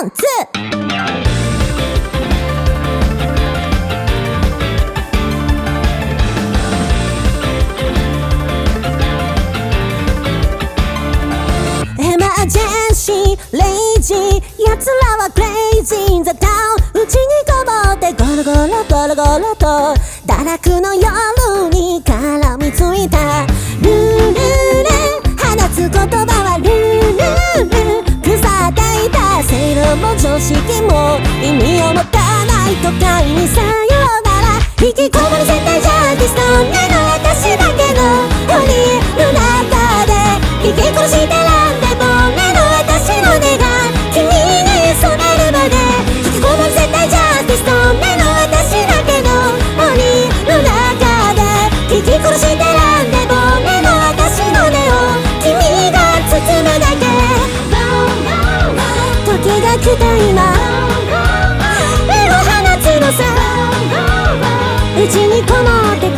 ワンツ。ーエマージェンシーレイジー奴らはクレイジーザタウン。うちにこもってゴロゴロゴロゴロと堕落の夜に絡度も常識も意味今目を放つのさ。うちにこもって